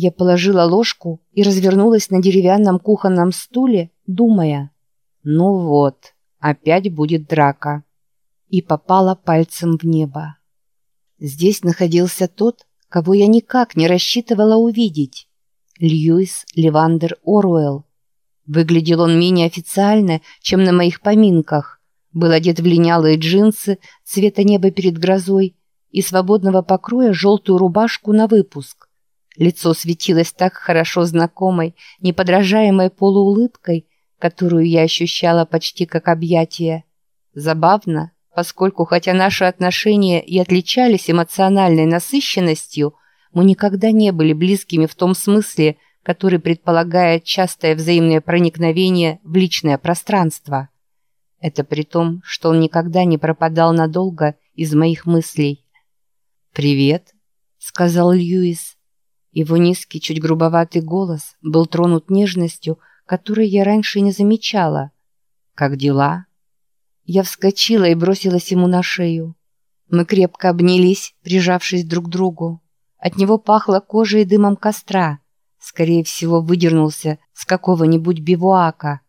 Я положила ложку и развернулась на деревянном кухонном стуле, думая, ну вот, опять будет драка. И попала пальцем в небо. Здесь находился тот, кого я никак не рассчитывала увидеть. Льюис Левандер Оруэлл. Выглядел он менее официально, чем на моих поминках. Был одет в линялые джинсы цвета неба перед грозой и свободного покроя желтую рубашку на выпуск. Лицо светилось так хорошо знакомой, неподражаемой полуулыбкой, которую я ощущала почти как объятие. Забавно, поскольку хотя наши отношения и отличались эмоциональной насыщенностью, мы никогда не были близкими в том смысле, который предполагает частое взаимное проникновение в личное пространство. Это при том, что он никогда не пропадал надолго из моих мыслей. «Привет», — сказал Льюис. Его низкий, чуть грубоватый голос был тронут нежностью, которой я раньше не замечала. «Как дела?» Я вскочила и бросилась ему на шею. Мы крепко обнялись, прижавшись друг к другу. От него пахло кожей и дымом костра. Скорее всего, выдернулся с какого-нибудь бивуака.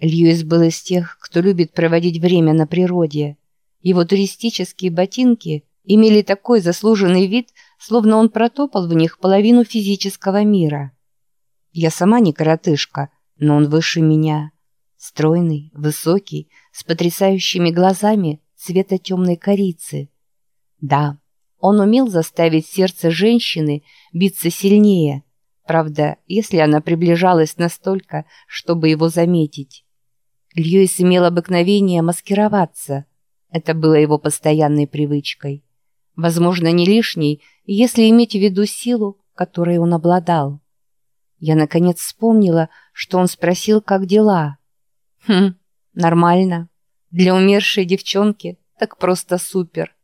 Льюис был из тех, кто любит проводить время на природе. Его туристические ботинки имели такой заслуженный вид, словно он протопал в них половину физического мира. Я сама не коротышка, но он выше меня. Стройный, высокий, с потрясающими глазами цвета темной корицы. Да, он умел заставить сердце женщины биться сильнее, правда, если она приближалась настолько, чтобы его заметить. Льюис имел обыкновение маскироваться. Это было его постоянной привычкой. Возможно, не лишней, если иметь в виду силу, которой он обладал. Я, наконец, вспомнила, что он спросил, как дела. Хм, нормально. Для умершей девчонки так просто супер.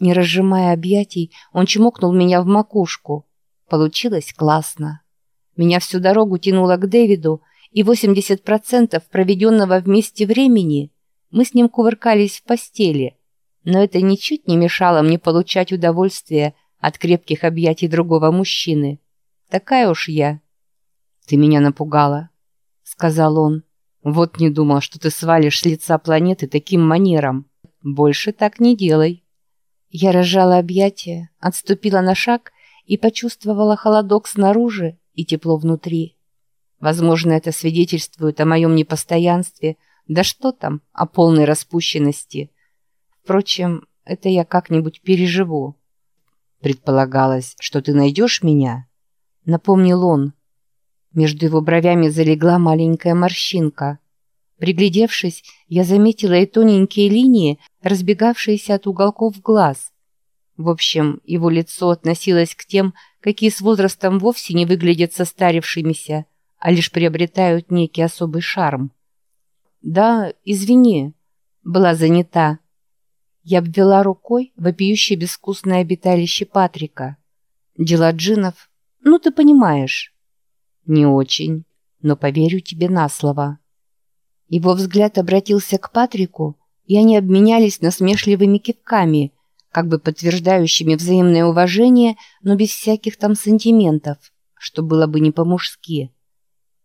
Не разжимая объятий, он чмокнул меня в макушку. Получилось классно. Меня всю дорогу тянуло к Дэвиду, и 80% проведенного вместе времени мы с ним кувыркались в постели. Но это ничуть не мешало мне получать удовольствие от крепких объятий другого мужчины. Такая уж я. «Ты меня напугала», — сказал он. Вот не думал, что ты свалишь с лица планеты таким манером. Больше так не делай. Я разжала объятия, отступила на шаг и почувствовала холодок снаружи и тепло внутри. Возможно, это свидетельствует о моем непостоянстве, да что там, о полной распущенности. Впрочем, это я как-нибудь переживу. Предполагалось, что ты найдешь меня, напомнил он. Между его бровями залегла маленькая морщинка. Приглядевшись, я заметила и тоненькие линии, разбегавшиеся от уголков глаз. В общем, его лицо относилось к тем, какие с возрастом вовсе не выглядят состарившимися, а лишь приобретают некий особый шарм. «Да, извини», была занята. Я обвела рукой вопиющее безвкусное обиталище Патрика. Дела джинов, ну ты понимаешь. «Не очень, но поверю тебе на слово». Его взгляд обратился к Патрику, и они обменялись насмешливыми кивками, как бы подтверждающими взаимное уважение, но без всяких там сантиментов, что было бы не по-мужски.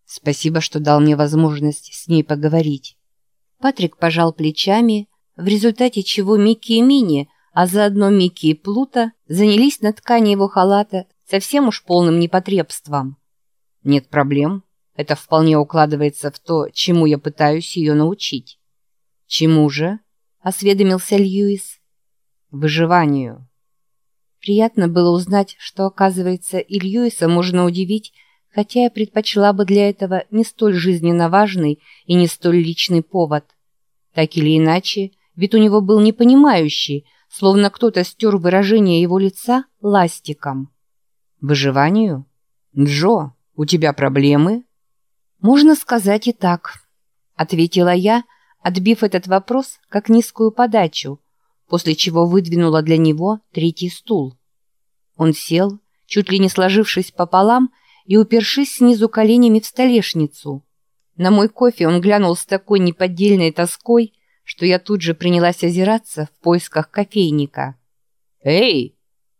Спасибо, что дал мне возможность с ней поговорить. Патрик пожал плечами, в результате чего Микки и Мини, а заодно Микки и Плута, занялись на ткани его халата совсем уж полным непотребством. Нет проблем. Это вполне укладывается в то, чему я пытаюсь ее научить. Чему же? Осведомился Льюис. Выживанию. Приятно было узнать, что, оказывается, и Льюиса можно удивить, хотя я предпочла бы для этого не столь жизненно важный и не столь личный повод. Так или иначе, ведь у него был непонимающий, словно кто-то стер выражение его лица ластиком. «Выживанию? Джо!» «У тебя проблемы?» «Можно сказать и так», — ответила я, отбив этот вопрос как низкую подачу, после чего выдвинула для него третий стул. Он сел, чуть ли не сложившись пополам и упершись снизу коленями в столешницу. На мой кофе он глянул с такой неподдельной тоской, что я тут же принялась озираться в поисках кофейника. «Эй!»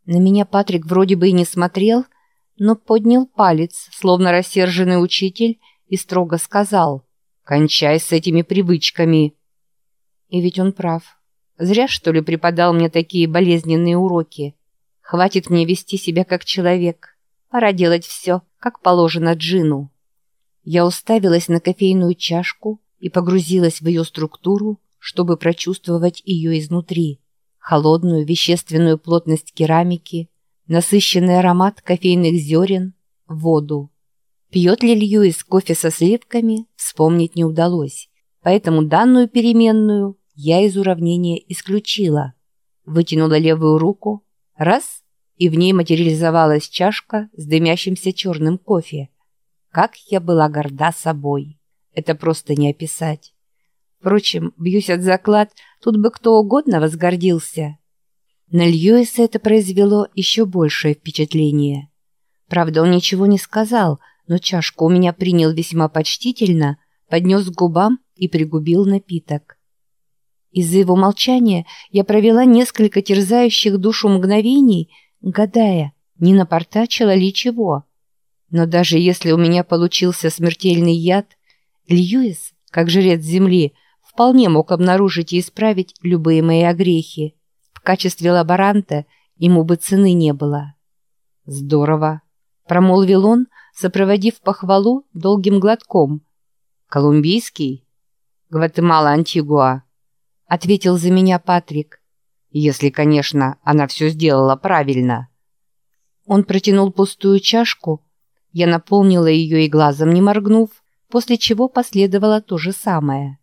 На меня Патрик вроде бы и не смотрел, — но поднял палец, словно рассерженный учитель, и строго сказал «Кончай с этими привычками». И ведь он прав. Зря, что ли, преподал мне такие болезненные уроки. Хватит мне вести себя как человек. Пора делать все, как положено Джину. Я уставилась на кофейную чашку и погрузилась в ее структуру, чтобы прочувствовать ее изнутри. Холодную вещественную плотность керамики, насыщенный аромат кофейных зерен, воду. Пьет ли Льюис кофе со сливками, вспомнить не удалось. Поэтому данную переменную я из уравнения исключила. Вытянула левую руку, раз, и в ней материализовалась чашка с дымящимся черным кофе. Как я была горда собой. Это просто не описать. Впрочем, бьюсь от заклад, тут бы кто угодно возгордился. На Льюиса это произвело еще большее впечатление. Правда, он ничего не сказал, но чашку у меня принял весьма почтительно, поднес к губам и пригубил напиток. Из-за его молчания я провела несколько терзающих душу мгновений, гадая, не напортачила ли чего. Но даже если у меня получился смертельный яд, Льюис, как жрец земли, вполне мог обнаружить и исправить любые мои огрехи. В качестве лаборанта ему бы цены не было. «Здорово», — промолвил он, сопроводив похвалу долгим глотком. «Колумбийский?» «Гватемала-Антигуа», — ответил за меня Патрик. «Если, конечно, она все сделала правильно». Он протянул пустую чашку. Я наполнила ее и глазом не моргнув, после чего последовало то же самое.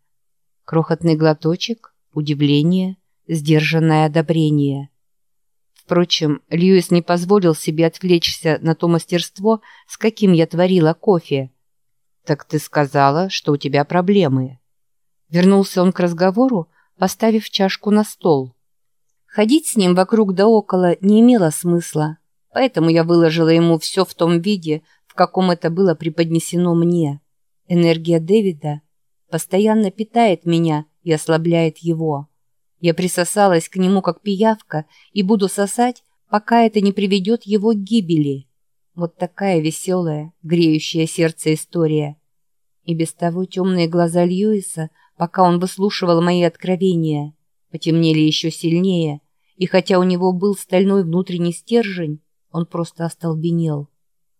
Крохотный глоточек, удивление — сдержанное одобрение. Впрочем, Льюис не позволил себе отвлечься на то мастерство, с каким я творила кофе. «Так ты сказала, что у тебя проблемы». Вернулся он к разговору, поставив чашку на стол. Ходить с ним вокруг да около не имело смысла, поэтому я выложила ему все в том виде, в каком это было преподнесено мне. Энергия Дэвида постоянно питает меня и ослабляет его. Я присосалась к нему как пиявка и буду сосать, пока это не приведет его к гибели. Вот такая веселая, греющая сердце история. И без того темные глаза Льюиса, пока он выслушивал мои откровения, потемнели еще сильнее, и хотя у него был стальной внутренний стержень, он просто остолбенел.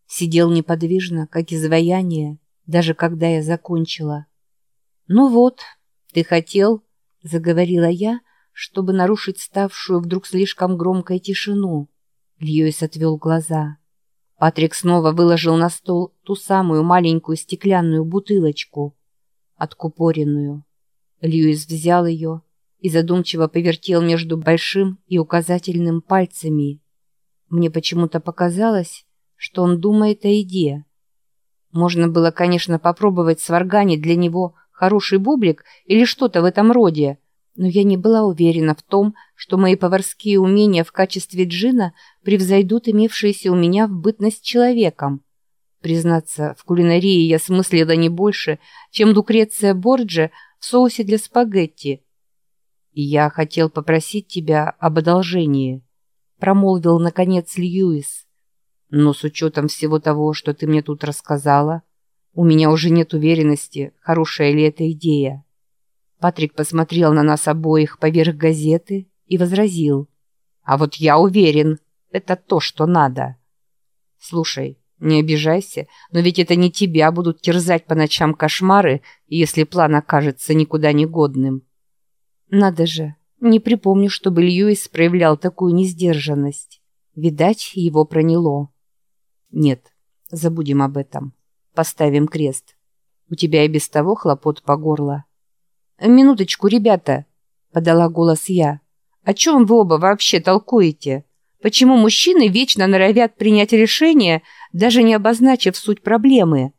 Сидел неподвижно, как изваяние, даже когда я закончила. «Ну вот, ты хотел», — заговорила я, чтобы нарушить ставшую вдруг слишком громкой тишину. Льюис отвел глаза. Патрик снова выложил на стол ту самую маленькую стеклянную бутылочку, откупоренную. Льюис взял ее и задумчиво повертел между большим и указательным пальцами. Мне почему-то показалось, что он думает о еде. Можно было, конечно, попробовать сварганить для него хороший бублик или что-то в этом роде, но я не была уверена в том, что мои поварские умения в качестве джина превзойдут имевшиеся у меня в бытность человеком. Признаться, в кулинарии я смыслила не больше, чем Лукреция Борджи в соусе для спагетти. «И я хотел попросить тебя об одолжении», — промолвил, наконец, Льюис. «Но с учетом всего того, что ты мне тут рассказала, у меня уже нет уверенности, хорошая ли эта идея». Патрик посмотрел на нас обоих поверх газеты и возразил. «А вот я уверен, это то, что надо». «Слушай, не обижайся, но ведь это не тебя будут терзать по ночам кошмары, если план окажется никуда не годным». «Надо же, не припомню, чтобы Льюис проявлял такую несдержанность. Видать, его проняло». «Нет, забудем об этом. Поставим крест. У тебя и без того хлопот по горло». «Минуточку, ребята!» — подала голос я. «О чем вы оба вообще толкуете? Почему мужчины вечно норовят принять решение, даже не обозначив суть проблемы?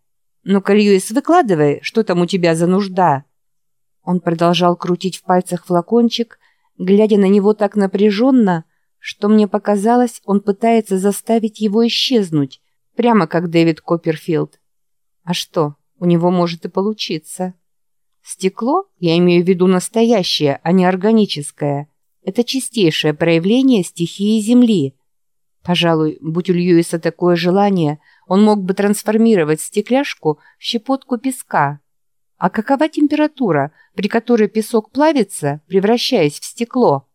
Ну-ка, Льюис, выкладывай, что там у тебя за нужда?» Он продолжал крутить в пальцах флакончик, глядя на него так напряженно, что мне показалось, он пытается заставить его исчезнуть, прямо как Дэвид Копперфилд. А что, у него может и получиться. Стекло, я имею в виду настоящее, а не органическое, это чистейшее проявление стихии Земли. Пожалуй, будь у Льюиса такое желание, он мог бы трансформировать стекляшку в щепотку песка. А какова температура, при которой песок плавится, превращаясь в стекло?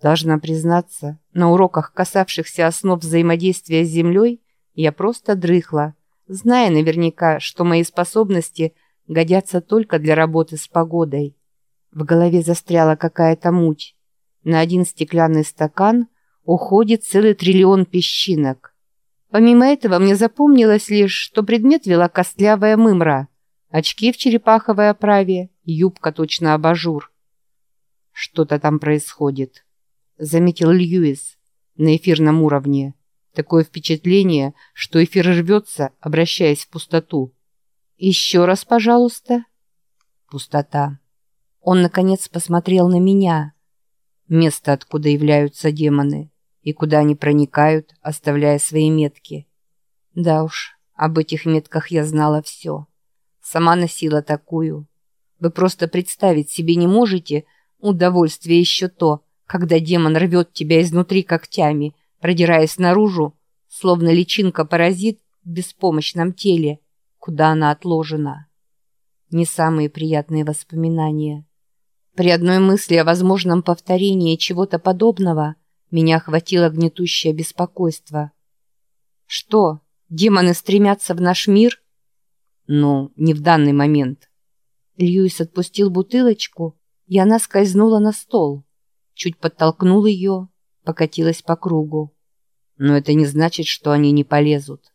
Должна признаться, на уроках, касавшихся основ взаимодействия с Землей, я просто дрыхла, зная наверняка, что мои способности годятся только для работы с погодой. В голове застряла какая-то муть. На один стеклянный стакан уходит целый триллион песчинок. Помимо этого мне запомнилось лишь, что предмет вела костлявая мымра, очки в черепаховой оправе, юбка точно абажур. Что-то там происходит, заметил Льюис на эфирном уровне. Такое впечатление, что эфир рвется, обращаясь в пустоту. «Еще раз, пожалуйста». Пустота. Он, наконец, посмотрел на меня. Место, откуда являются демоны, и куда они проникают, оставляя свои метки. Да уж, об этих метках я знала все. Сама носила такую. Вы просто представить себе не можете удовольствие еще то, когда демон рвет тебя изнутри когтями – продираясь наружу, словно личинка-паразит в беспомощном теле, куда она отложена. Не самые приятные воспоминания. При одной мысли о возможном повторении чего-то подобного меня охватило гнетущее беспокойство. Что, демоны стремятся в наш мир? Ну, не в данный момент. Льюис отпустил бутылочку, и она скользнула на стол. Чуть подтолкнул ее, покатилась по кругу. Но это не значит, что они не полезут.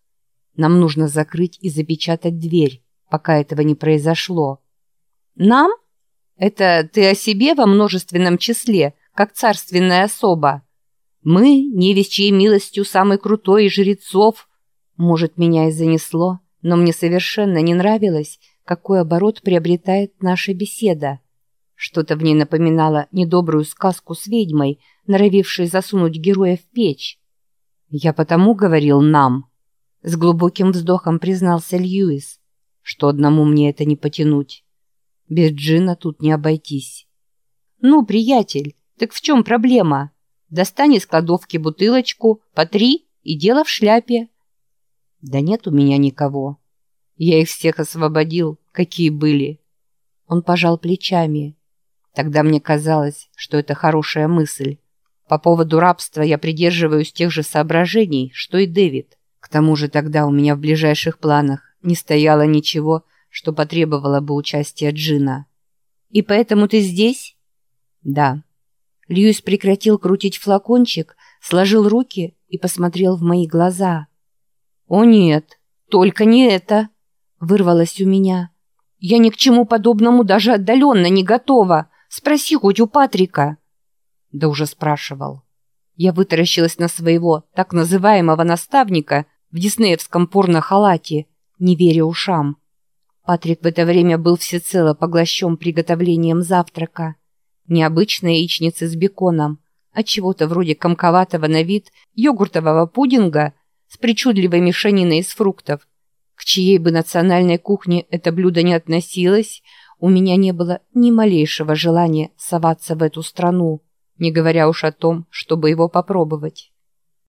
Нам нужно закрыть и запечатать дверь, пока этого не произошло. Нам? Это ты о себе во множественном числе, как царственная особа. Мы, невестчей милостью самый крутой из жрецов. Может, меня и занесло, но мне совершенно не нравилось, какой оборот приобретает наша беседа. Что-то в ней напоминало недобрую сказку с ведьмой, норовившей засунуть героя в печь. «Я потому говорил «нам», — с глубоким вздохом признался Льюис, что одному мне это не потянуть. Без джина тут не обойтись. «Ну, приятель, так в чем проблема? Достань из кладовки бутылочку, по три и дело в шляпе». «Да нет у меня никого. Я их всех освободил, какие были». Он пожал плечами. Тогда мне казалось, что это хорошая мысль. По поводу рабства я придерживаюсь тех же соображений, что и Дэвид. К тому же тогда у меня в ближайших планах не стояло ничего, что потребовало бы участия Джина. «И поэтому ты здесь?» «Да». Льюис прекратил крутить флакончик, сложил руки и посмотрел в мои глаза. «О нет, только не это!» — вырвалось у меня. «Я ни к чему подобному даже отдаленно не готова. Спроси хоть у Патрика». Да уже спрашивал. Я вытаращилась на своего так называемого наставника в диснеевском порно-халате, не веря ушам. Патрик в это время был всецело поглощен приготовлением завтрака. Необычной яичницы с беконом, а чего-то вроде комковатого на вид йогуртового пудинга с причудливой мешаниной из фруктов. К чьей бы национальной кухне это блюдо не относилось, у меня не было ни малейшего желания соваться в эту страну не говоря уж о том, чтобы его попробовать.